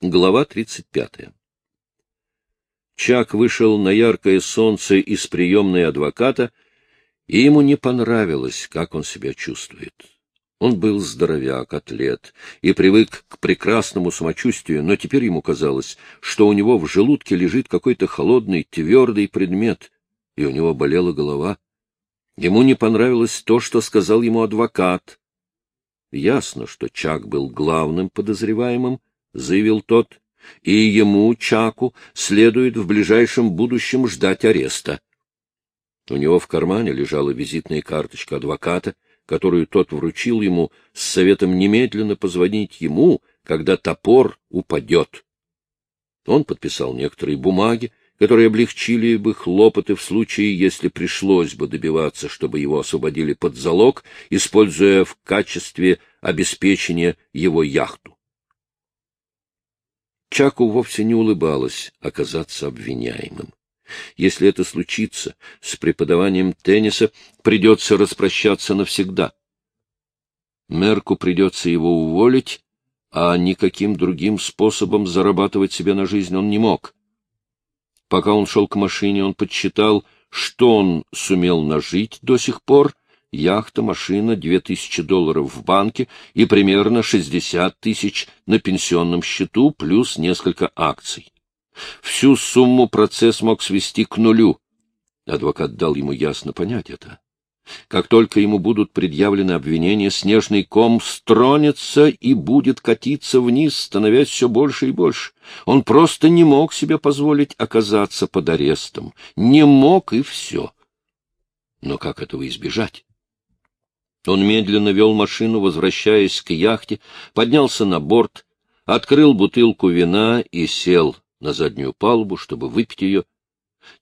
Глава 35. Чак вышел на яркое солнце из приемной адвоката, и ему не понравилось, как он себя чувствует. Он был здоровяк, атлет и привык к прекрасному самочувствию, но теперь ему казалось, что у него в желудке лежит какой-то холодный, твердый предмет, и у него болела голова. Ему не понравилось то, что сказал ему адвокат. Ясно, что Чак был главным подозреваемым, — заявил тот, — и ему, Чаку, следует в ближайшем будущем ждать ареста. У него в кармане лежала визитная карточка адвоката, которую тот вручил ему с советом немедленно позвонить ему, когда топор упадет. Он подписал некоторые бумаги, которые облегчили бы хлопоты в случае, если пришлось бы добиваться, чтобы его освободили под залог, используя в качестве обеспечения его яхту. Чаку вовсе не улыбалось оказаться обвиняемым. Если это случится, с преподаванием тенниса придется распрощаться навсегда. Мерку придется его уволить, а никаким другим способом зарабатывать себе на жизнь он не мог. Пока он шел к машине, он подсчитал, что он сумел нажить до сих пор, яхта, машина, две тысячи долларов в банке и примерно шестьдесят тысяч на пенсионном счету плюс несколько акций. Всю сумму процесс мог свести к нулю. Адвокат дал ему ясно понять это. Как только ему будут предъявлены обвинения, снежный ком стронется и будет катиться вниз, становясь все больше и больше. Он просто не мог себе позволить оказаться под арестом. Не мог и все. Но как этого избежать? Он медленно вел машину, возвращаясь к яхте, поднялся на борт, открыл бутылку вина и сел на заднюю палубу, чтобы выпить ее.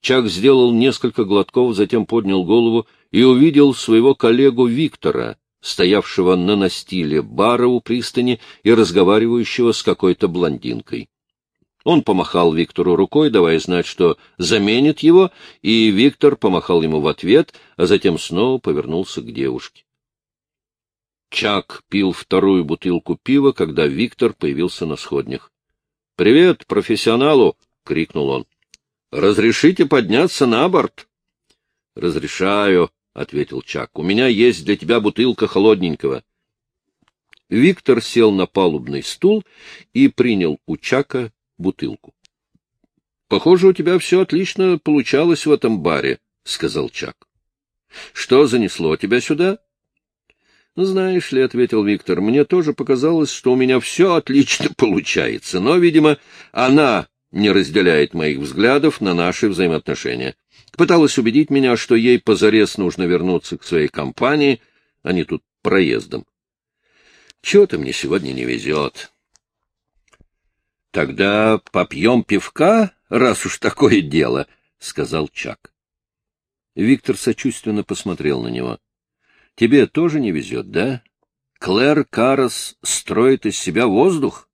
Чак сделал несколько глотков, затем поднял голову и увидел своего коллегу Виктора, стоявшего на настиле бара у пристани и разговаривающего с какой-то блондинкой. Он помахал Виктору рукой, давая знать, что заменит его, и Виктор помахал ему в ответ, а затем снова повернулся к девушке. Чак пил вторую бутылку пива, когда Виктор появился на сходнях. — Привет, профессионалу! — крикнул он. — Разрешите подняться на борт? — Разрешаю, — ответил Чак. — У меня есть для тебя бутылка холодненького. Виктор сел на палубный стул и принял у Чака бутылку. — Похоже, у тебя все отлично получалось в этом баре, — сказал Чак. — Что занесло тебя сюда? — знаешь ли, — ответил Виктор, — мне тоже показалось, что у меня все отлично получается, но, видимо, она не разделяет моих взглядов на наши взаимоотношения. Пыталась убедить меня, что ей позарез нужно вернуться к своей компании, а не тут проездом. Чего-то мне сегодня не везет. — Тогда попьем пивка, раз уж такое дело, — сказал Чак. Виктор сочувственно посмотрел на него. — Тебе тоже не везет, да? Клэр Карас строит из себя воздух?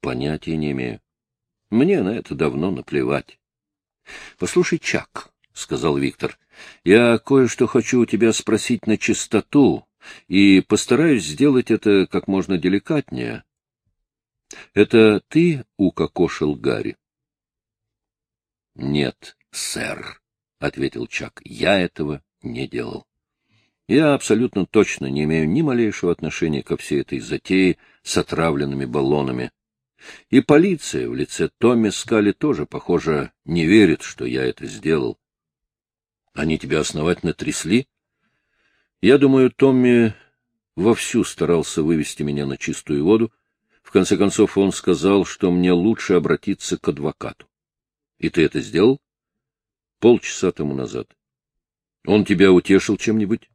Понятия не имею. Мне на это давно наплевать. — Послушай, Чак, — сказал Виктор, — я кое-что хочу у тебя спросить на чистоту, и постараюсь сделать это как можно деликатнее. Это ты укокошил Гарри? — Нет, сэр, — ответил Чак, — я этого не делал. Я абсолютно точно не имею ни малейшего отношения ко всей этой затее с отравленными баллонами. И полиция в лице Томми Скали тоже, похоже, не верит, что я это сделал. Они тебя основательно трясли? Я думаю, Томми вовсю старался вывести меня на чистую воду. В конце концов, он сказал, что мне лучше обратиться к адвокату. И ты это сделал? Полчаса тому назад. Он тебя утешил чем-нибудь?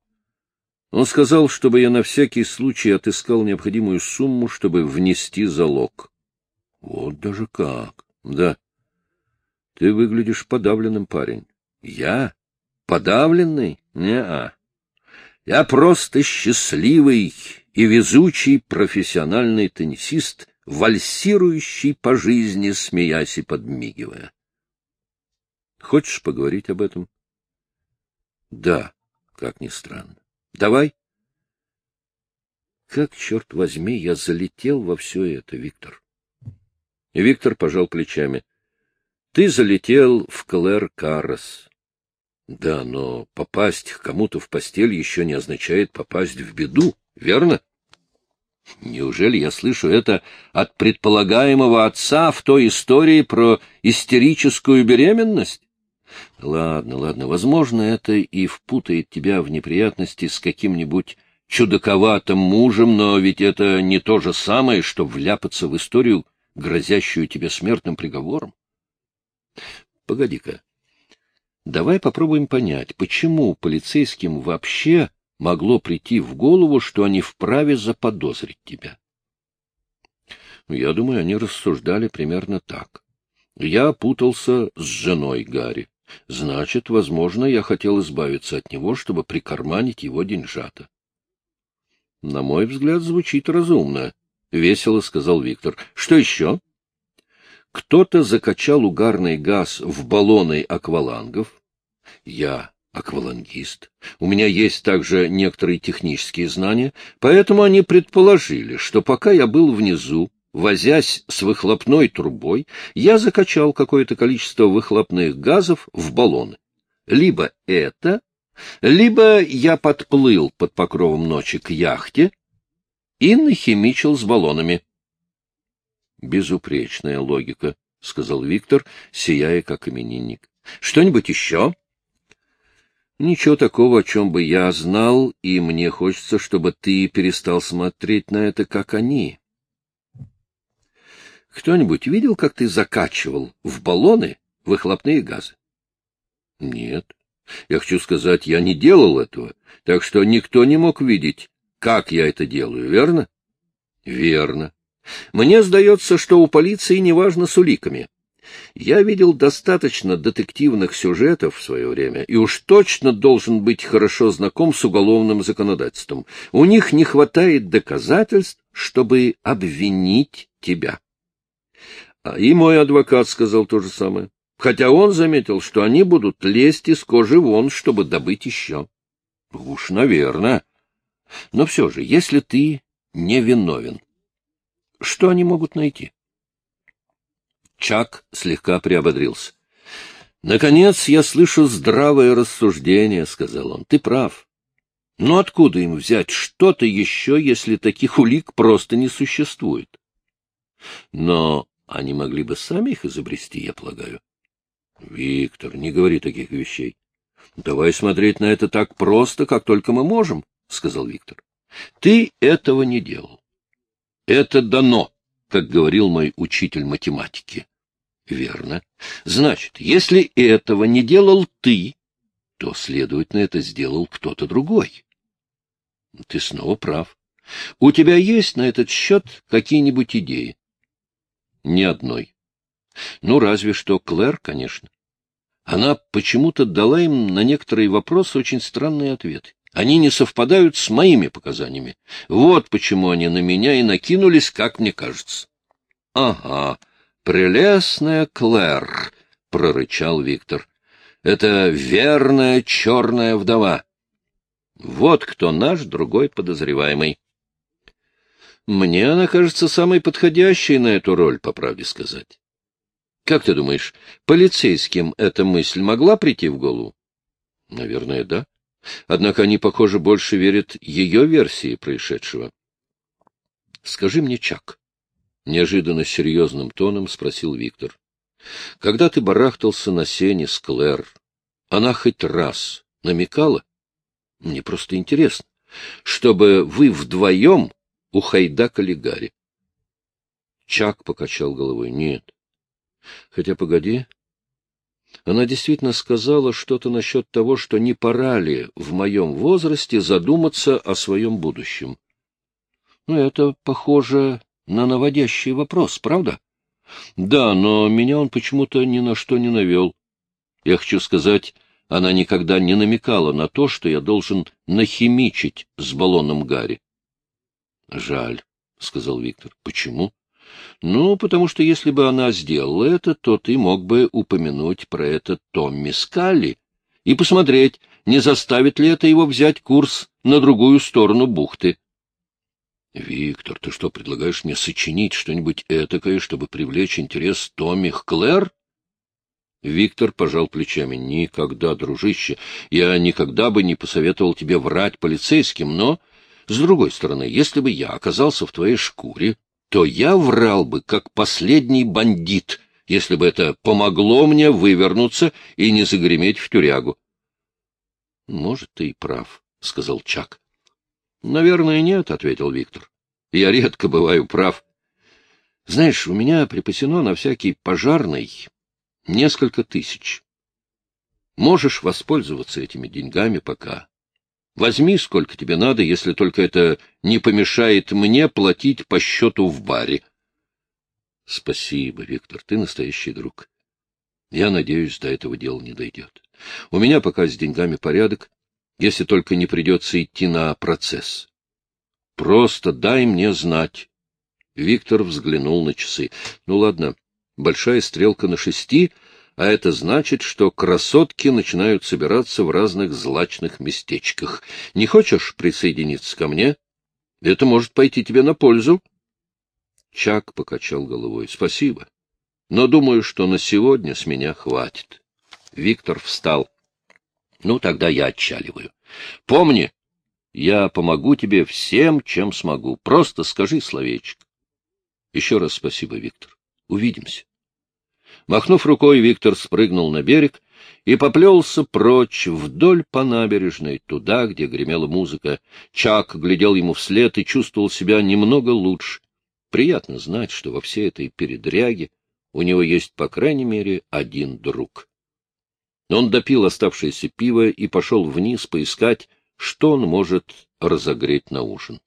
Он сказал, чтобы я на всякий случай отыскал необходимую сумму, чтобы внести залог. — Вот даже как. Да. Ты выглядишь подавленным, парень. — Я? Подавленный? Не-а. Я просто счастливый и везучий профессиональный теннисист, вальсирующий по жизни, смеясь и подмигивая. Хочешь поговорить об этом? — Да, как ни странно. Давай. Как, черт возьми, я залетел во все это, Виктор? Виктор пожал плечами. — Ты залетел в Клэр Каррес. Да, но попасть к кому-то в постель еще не означает попасть в беду, верно? Неужели я слышу это от предполагаемого отца в той истории про истерическую беременность? Ладно, ладно, возможно, это и впутает тебя в неприятности с каким-нибудь чудаковатым мужем, но ведь это не то же самое, что вляпаться в историю, грозящую тебе смертным приговором. Погоди-ка. Давай попробуем понять, почему полицейским вообще могло прийти в голову, что они вправе заподозрить тебя. Я думаю, они рассуждали примерно так. Я путался с женой Гарри. Значит, возможно, я хотел избавиться от него, чтобы прикарманить его деньжата. — На мой взгляд, звучит разумно, — весело сказал Виктор. — Что еще? Кто-то закачал угарный газ в баллоны аквалангов. Я аквалангист. У меня есть также некоторые технические знания, поэтому они предположили, что пока я был внизу, возясь с выхлопной трубой, я закачал какое-то количество выхлопных газов в баллоны. Либо это, либо я подплыл под покровом ночи к яхте и нахимичил с баллонами. — Безупречная логика, — сказал Виктор, сияя как именинник. — Что-нибудь еще? — Ничего такого, о чем бы я знал, и мне хочется, чтобы ты перестал смотреть на это, как они. Кто-нибудь видел, как ты закачивал в баллоны выхлопные газы? — Нет. Я хочу сказать, я не делал этого, так что никто не мог видеть, как я это делаю, верно? — Верно. Мне сдается, что у полиции неважно с уликами. Я видел достаточно детективных сюжетов в свое время, и уж точно должен быть хорошо знаком с уголовным законодательством. У них не хватает доказательств, чтобы обвинить тебя. А и мой адвокат сказал то же самое. Хотя он заметил, что они будут лезть из кожи вон, чтобы добыть еще. Уж, наверное. Но все же, если ты невиновен, что они могут найти? Чак слегка приободрился. «Наконец я слышу здравое рассуждение», — сказал он. «Ты прав. Но откуда им взять что-то еще, если таких улик просто не существует? Но они могли бы сами их изобрести, я полагаю. Виктор, не говори таких вещей. Давай смотреть на это так просто, как только мы можем, сказал Виктор. Ты этого не делал. Это дано, как говорил мой учитель математики. Верно. Значит, если этого не делал ты, то, следовательно, это сделал кто-то другой. Ты снова прав. У тебя есть на этот счет какие-нибудь идеи? Ни одной. Ну, разве что Клэр, конечно. Она почему-то дала им на некоторые вопросы очень странные ответы. Они не совпадают с моими показаниями. Вот почему они на меня и накинулись, как мне кажется. — Ага, прелестная Клэр, — прорычал Виктор. — Это верная черная вдова. Вот кто наш другой подозреваемый. Мне она кажется самой подходящей на эту роль, по правде сказать. Как ты думаешь, полицейским эта мысль могла прийти в голову? Наверное, да. Однако они, похоже, больше верят ее версии происшедшего. Скажи мне, Чак, — неожиданно серьезным тоном спросил Виктор, — когда ты барахтался на сене с Клэр, она хоть раз намекала? Мне просто интересно, чтобы вы вдвоем ухайдакали Гарри. Чак покачал головой. Нет. Хотя, погоди. Она действительно сказала что-то насчет того, что не пора ли в моем возрасте задуматься о своем будущем. Ну, это похоже на наводящий вопрос, правда? Да, но меня он почему-то ни на что не навел. Я хочу сказать, она никогда не намекала на то, что я должен нахимичить с баллоном Гарри. — Жаль, — сказал Виктор. — Почему? — Ну, потому что если бы она сделала это, то ты мог бы упомянуть про это Томми Скалли и посмотреть, не заставит ли это его взять курс на другую сторону бухты. Виктор, ты что, предлагаешь мне сочинить что-нибудь этакое, чтобы привлечь интерес Томми Клэр? Виктор пожал плечами. Никогда, дружище, я никогда бы не посоветовал тебе врать полицейским, но, с другой стороны, если бы я оказался в твоей шкуре, то я врал бы, как последний бандит, если бы это помогло мне вывернуться и не загреметь в тюрягу. — Может, ты и прав, — сказал Чак. — Наверное, нет, — ответил Виктор. — Я редко бываю прав. Знаешь, у меня припасено на всякий пожарный несколько тысяч. Можешь воспользоваться этими деньгами пока. Возьми, сколько тебе надо, если только это не помешает мне платить по счету в баре. Спасибо, Виктор, ты настоящий друг. Я надеюсь, до этого дела не дойдет. У меня пока с деньгами порядок, если только не придется идти на процесс. Просто дай мне знать. Виктор взглянул на часы. Ну ладно, большая стрелка на шести, а это значит, что красотки начинают собираться в разных злачных местечках. Не хочешь присоединиться ко мне? Это может пойти тебе на пользу. Чак покачал головой. — Спасибо. Но думаю, что на сегодня с меня хватит. Виктор встал. — Ну, тогда я отчаливаю. Помни, я помогу тебе всем, чем смогу. Просто скажи словечко. Еще раз спасибо, Виктор. Увидимся. Махнув рукой, Виктор спрыгнул на берег и поплелся прочь вдоль по набережной, туда, где гремела музыка. Чак глядел ему вслед и чувствовал себя немного лучше. Приятно знать, что во всей этой передряге у него есть, по крайней мере, один друг. Он допил оставшееся пиво и пошел вниз поискать, что он может разогреть на ужин.